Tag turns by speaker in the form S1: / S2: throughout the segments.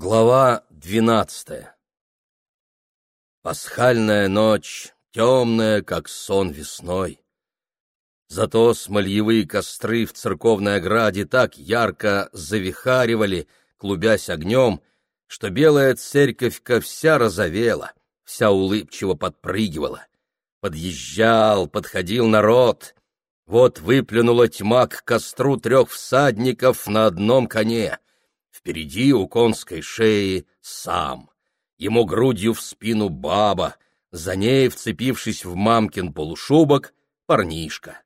S1: Глава двенадцатая Пасхальная ночь, темная, как сон весной. Зато смольевые костры в церковной ограде так ярко завихаривали, клубясь огнем, что белая церковька вся розовела, вся улыбчиво подпрыгивала. Подъезжал, подходил народ. Вот выплюнула тьма к костру трех всадников на одном коне — Впереди у конской шеи сам. Ему грудью в спину баба, за ней, вцепившись в мамкин полушубок, парнишка.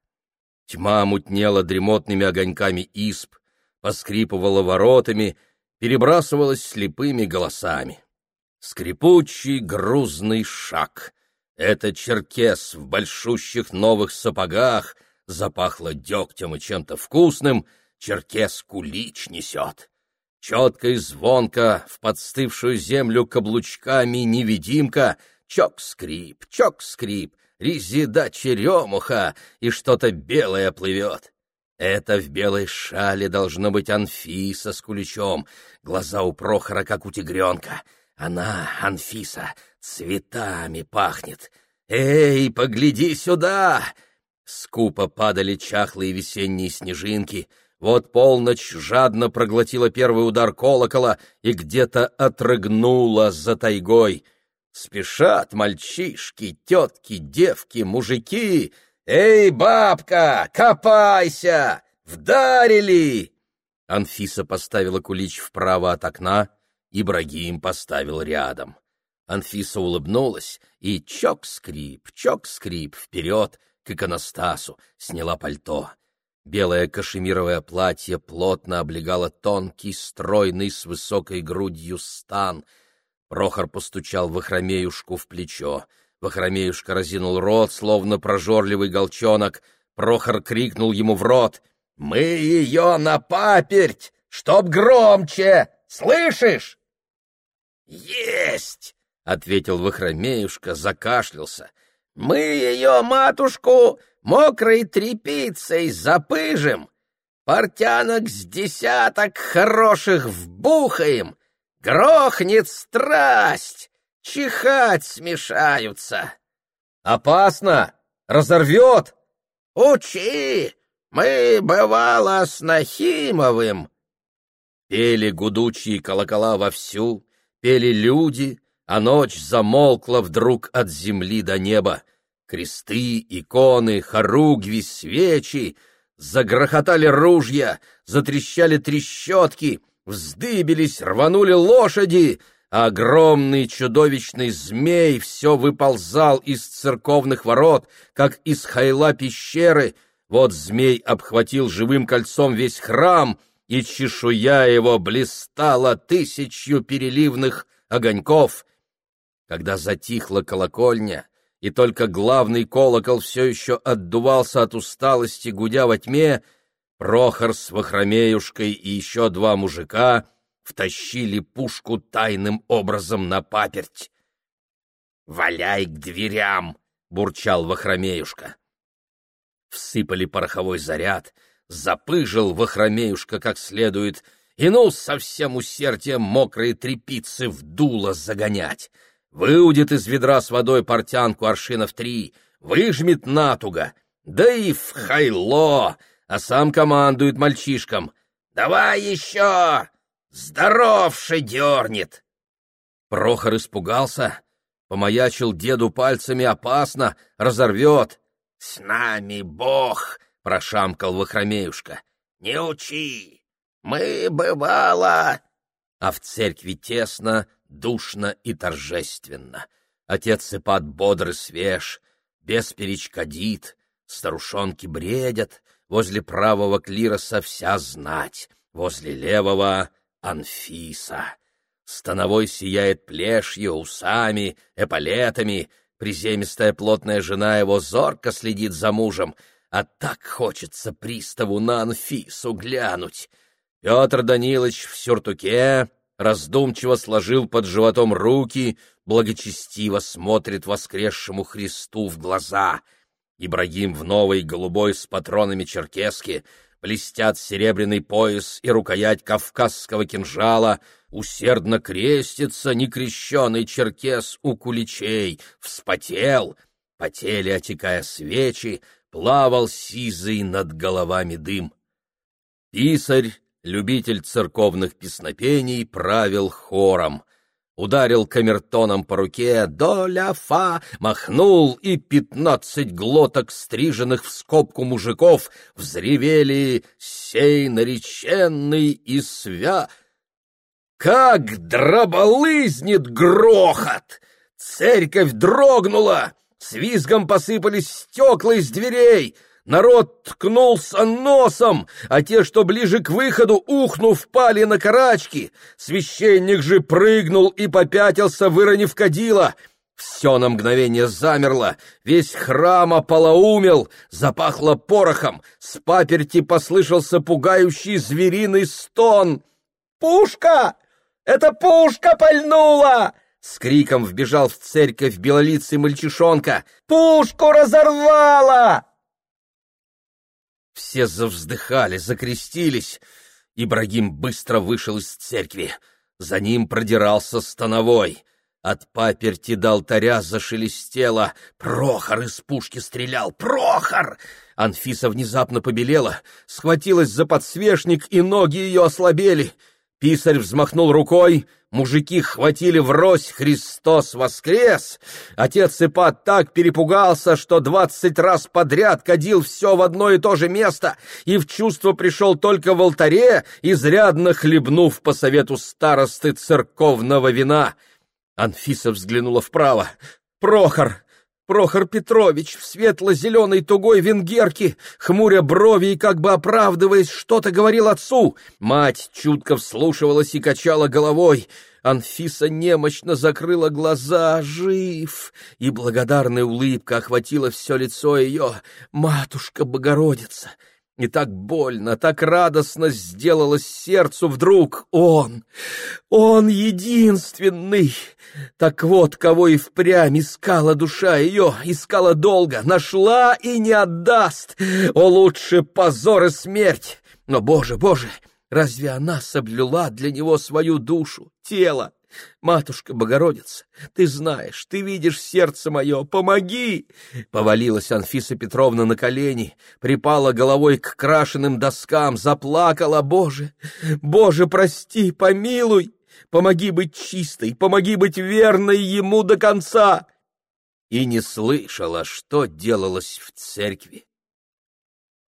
S1: Тьма мутнела дремотными огоньками исп, поскрипывала воротами, перебрасывалась слепыми голосами. Скрипучий грузный шаг. Это черкес в большущих новых сапогах, запахло дегтем и чем-то вкусным, черкес кулич несет. Четко и звонко в подстывшую землю каблучками невидимка, чок-скрип, чок-скрип, резида черемуха, и что-то белое плывет. Это в белой шале должно быть Анфиса с куличом, глаза у Прохора, как у тигренка. Она, Анфиса, цветами пахнет. «Эй, погляди сюда!» Скупо падали чахлые весенние снежинки — вот полночь жадно проглотила первый удар колокола и где-то отрыгнула за тайгой. Спешат мальчишки, тетки, девки, мужики. «Эй, бабка, копайся! Вдарили!» Анфиса поставила кулич вправо от окна, Ибрагим поставил рядом. Анфиса улыбнулась и чок-скрип, чок-скрип вперед к иконостасу, сняла пальто. Белое кашемировое платье плотно облегало тонкий, стройный, с высокой грудью стан. Прохор постучал Вахромеюшку в плечо. Вахромеюшка разинул рот, словно прожорливый голчонок. Прохор крикнул ему в рот. «Мы ее на паперть, чтоб громче! Слышишь?» «Есть!» — ответил Вахромеюшка, закашлялся. «Мы ее, матушку, мокрой тряпицей запыжим, портянок с десяток хороших вбухаем, грохнет страсть, чихать смешаются. Опасно, разорвет. Учи, мы, бывало, с Нахимовым. Пели гудучие колокола вовсю, пели люди, а ночь замолкла вдруг от земли до неба. Кресты, иконы, хоругви, свечи. Загрохотали ружья, затрещали трещотки, вздыбились, рванули лошади, а огромный чудовищный змей все выползал из церковных ворот, как из хайла пещеры. Вот змей обхватил живым кольцом весь храм, и чешуя его блистала тысячью переливных огоньков. Когда затихла колокольня, и только главный колокол все еще отдувался от усталости, гудя во тьме, Прохор с Вахромеюшкой и еще два мужика втащили пушку тайным образом на паперть. «Валяй к дверям!» — бурчал Вахромеюшка. Всыпали пороховой заряд, запыжил Вахромеюшка как следует, и ну со всем усердием мокрые трепицы в дуло загонять — выудит из ведра с водой портянку аршинов три, выжмет натуго, да и в хайло, а сам командует мальчишкам. «Давай еще! Здоровше дернет!» Прохор испугался, помаячил деду пальцами опасно, разорвет. «С нами Бог!» — прошамкал Вахромеюшка. «Не учи! Мы, бывало...» А в церкви тесно, душно и торжественно. Отец Ипат бодрый свеж, без перечкодит, старушонки бредят, возле правого клироса вся знать, возле левого — Анфиса. Становой сияет плешью, усами, эполетами, приземистая плотная жена его зорко следит за мужем, а так хочется приставу на Анфису глянуть. Петр Данилович в сюртуке, раздумчиво сложил под животом руки, благочестиво смотрит воскресшему Христу в глаза. Ибрагим в новой голубой с патронами черкеске, блестят серебряный пояс и рукоять кавказского кинжала, усердно крестится некрещеный черкес у куличей, вспотел, потели, отекая свечи, плавал сизый над головами дым. Писарь, любитель церковных песнопений, правил хором. Ударил камертоном по руке «Доля фа!» махнул, и пятнадцать глоток, стриженных в скобку мужиков, взревели «Сей нареченный и свя...» Как дроболызнет грохот! Церковь дрогнула, с визгом посыпались стекла из дверей — Народ ткнулся носом, а те, что ближе к выходу, ухнув, пали на карачки. Священник же прыгнул и попятился, выронив кадила. Все на мгновение замерло, весь храм ополоумел, запахло порохом, с паперти послышался пугающий звериный стон. «Пушка! Это пушка пальнула!» С криком вбежал в церковь белолицый мальчишонка. «Пушку разорвала!» Все завздыхали, закрестились. Ибрагим быстро вышел из церкви. За ним продирался становой. От паперти до алтаря зашелестело. Прохор из пушки стрелял. Прохор! Анфиса внезапно побелела, схватилась за подсвечник, и ноги ее ослабели. Писарь взмахнул рукой — Мужики хватили врозь «Христос воскрес!» Отец Ипат так перепугался, что двадцать раз подряд кадил все в одно и то же место и в чувство пришел только в алтаре, изрядно хлебнув по совету старосты церковного вина. Анфиса взглянула вправо. «Прохор! Прохор Петрович в светло-зеленой тугой венгерке, хмуря брови и как бы оправдываясь, что-то говорил отцу. Мать чутко вслушивалась и качала головой. Анфиса немощно закрыла глаза, жив, и благодарная улыбка охватила все лицо ее. «Матушка Богородица!» И так больно, так радостно сделалось сердцу вдруг. Он, он единственный. Так вот, кого и впрямь искала душа ее, искала долго, нашла и не отдаст. О, лучше позор и смерть. Но, Боже, Боже, разве она соблюла для него свою душу, тело? Матушка Богородица, ты знаешь, ты видишь сердце мое, помоги!» Повалилась Анфиса Петровна на колени, припала головой к крашеным доскам, заплакала. «Боже, Боже, прости, помилуй! Помоги быть чистой, помоги быть верной ему до конца!» И не слышала, что делалось в церкви.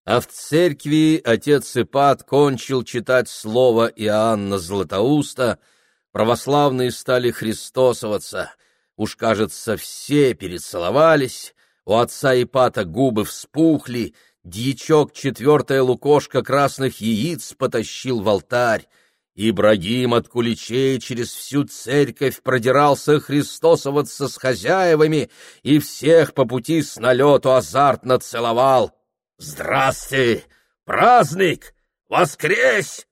S1: А в церкви отец Ипат кончил читать слово Иоанна Златоуста — православные стали христосоваться. Уж, кажется, все перецеловались, у отца Ипата губы вспухли, дьячок четвертая лукошка красных яиц потащил в алтарь. Ибрагим от куличей через всю церковь продирался христосоваться с хозяевами и всех по пути с налету азартно целовал. «Здрасте! Праздник! Воскресь!»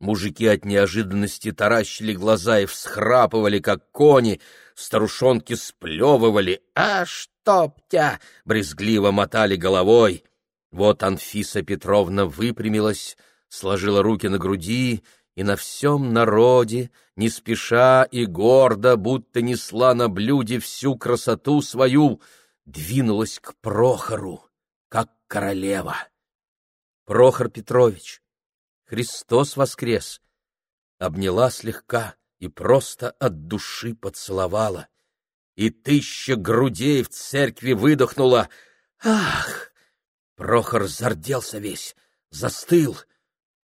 S1: Мужики от неожиданности таращили глаза и всхрапывали, как кони, старушонки сплевывали. «А чтоб тя!» — брезгливо мотали головой. Вот Анфиса Петровна выпрямилась, сложила руки на груди и на всем народе, не спеша и гордо, будто несла на блюде всю красоту свою, двинулась к Прохору, как королева. Прохор Петрович, Христос воскрес! Обняла слегка и просто от души поцеловала. И тысяча грудей в церкви выдохнула. Ах! Прохор зарделся весь, застыл.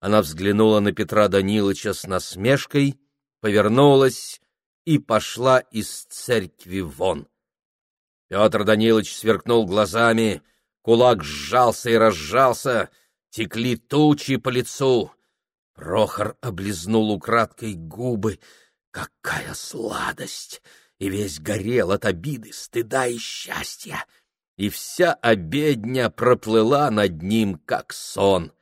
S1: Она взглянула на Петра Даниловича с насмешкой, повернулась и пошла из церкви вон. Петр Данилович сверкнул глазами, кулак сжался и разжался — текли тучи по лицу. Прохор облизнул украдкой губы. Какая сладость! И весь горел от обиды, стыда и счастья. И вся обедня проплыла над ним, как сон.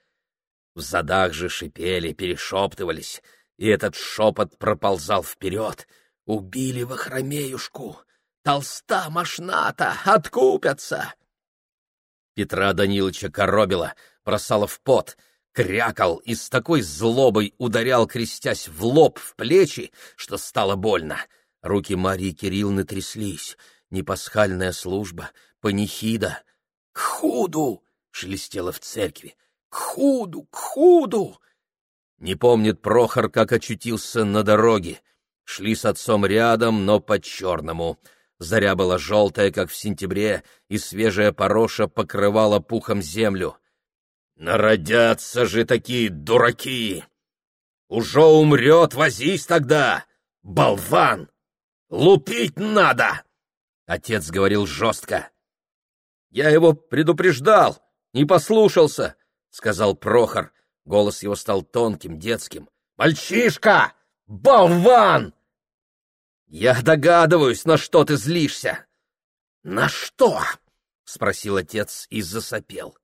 S1: В задах же шипели, перешептывались, и этот шепот проползал вперед. Убили Вахромеюшку! Толста мошната! Откупятся! Петра Даниловича коробила — бросала в пот. крякал и с такой злобой ударял, крестясь в лоб, в плечи, что стало больно. Руки Марии Кирилловны тряслись. Не пасхальная служба, панихида. «К худу!» — шелестело в церкви. «К худу! К худу!» Не помнит Прохор, как очутился на дороге. Шли с отцом рядом, но по-черному. Заря была желтая, как в сентябре, и свежая пороша покрывала пухом землю. Народятся же такие дураки! Уже умрет, возись тогда, болван! Лупить надо! Отец говорил жестко. Я его предупреждал, не послушался, сказал Прохор. Голос его стал тонким, детским. Мальчишка! Болван! Я догадываюсь, на что ты злишься. На что? спросил отец и засопел.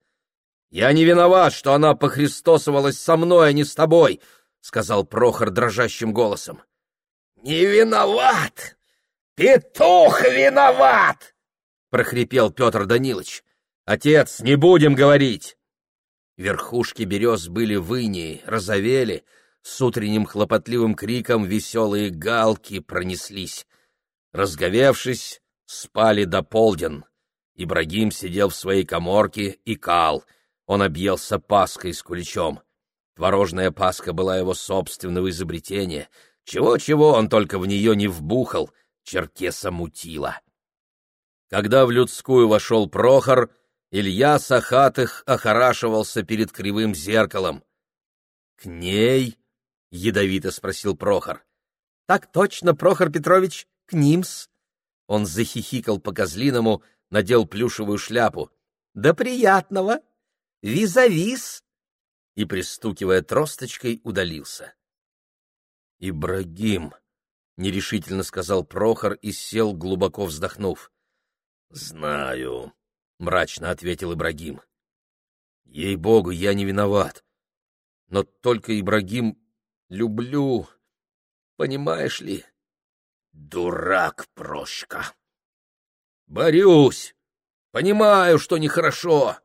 S1: «Я не виноват, что она похристосовалась со мной, а не с тобой», — сказал Прохор дрожащим голосом. «Не виноват! Петух виноват!» — прохрипел Петр Данилович. «Отец, не будем говорить!» Верхушки берез были в инии, розовели, с утренним хлопотливым криком веселые галки пронеслись. Разговевшись, спали до полден. Ибрагим сидел в своей коморке и кал — он объелся паской с куличом. Творожная паска была его собственного изобретения. Чего-чего он только в нее не вбухал, черкеса мутила. Когда в людскую вошел Прохор, Илья Сахатых охорашивался перед кривым зеркалом. — К ней? — ядовито спросил Прохор. — Так точно, Прохор Петрович, к ним-с. Он захихикал по-козлиному, надел плюшевую шляпу. — Да приятного! Визавис! И, пристукивая тросточкой, удалился. Ибрагим, нерешительно сказал Прохор и сел, глубоко вздохнув. Знаю, мрачно ответил Ибрагим. Ей-богу, я не виноват. Но только, Ибрагим, люблю, понимаешь ли? Дурак, Прошка. Борюсь, понимаю, что нехорошо.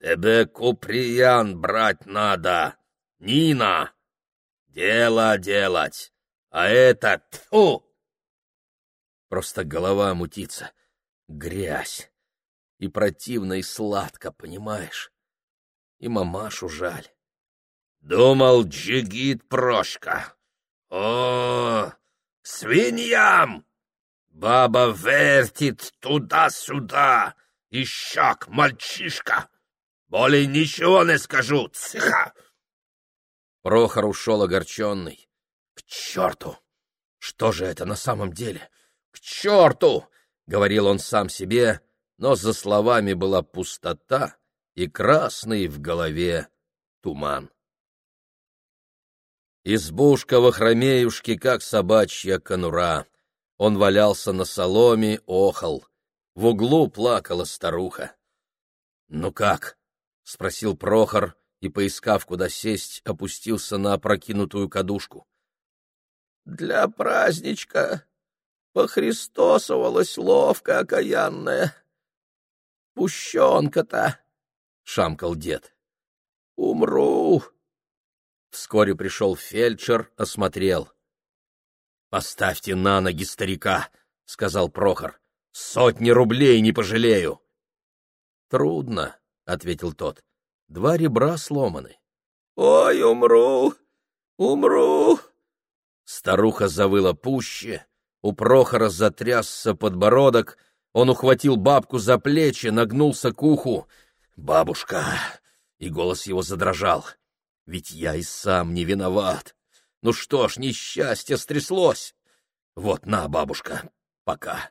S1: Тебе куприян брать надо, Нина. Дело делать, а это тьфу! Просто голова мутится, грязь. И противно, и сладко, понимаешь? И мамашу жаль. Думал, джигит Прошка. О, свиньям! Баба вертит туда-сюда, ищак, мальчишка. Более ничего не скажу, цеха!» Прохор ушел огорченный. «К черту! Что же это на самом деле? К черту!» — говорил он сам себе, но за словами была пустота и красный в голове туман. Избушка в охромеюшке, как собачья конура. Он валялся на соломе, охал. В углу плакала старуха. «Ну как?» — спросил Прохор и, поискав, куда сесть, опустился на опрокинутую кадушку. — Для праздничка похристосовалась ловко окаянная. Пущенка-то, — шамкал дед. — Умру. Вскоре пришел фельдшер, осмотрел. — Поставьте на ноги старика, — сказал Прохор. — Сотни рублей не пожалею. — Трудно, — ответил тот. — Два ребра сломаны. — Ой, умру! Умру! Старуха завыла пуще, у Прохора затрясся подбородок, он ухватил бабку за плечи, нагнулся к уху. «Бабушка!» — и голос его задрожал. «Ведь я и сам не виноват. Ну что ж, несчастье стряслось. Вот на, бабушка, пока».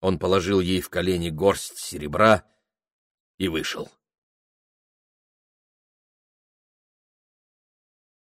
S1: Он положил ей в колени горсть серебра, и вышел.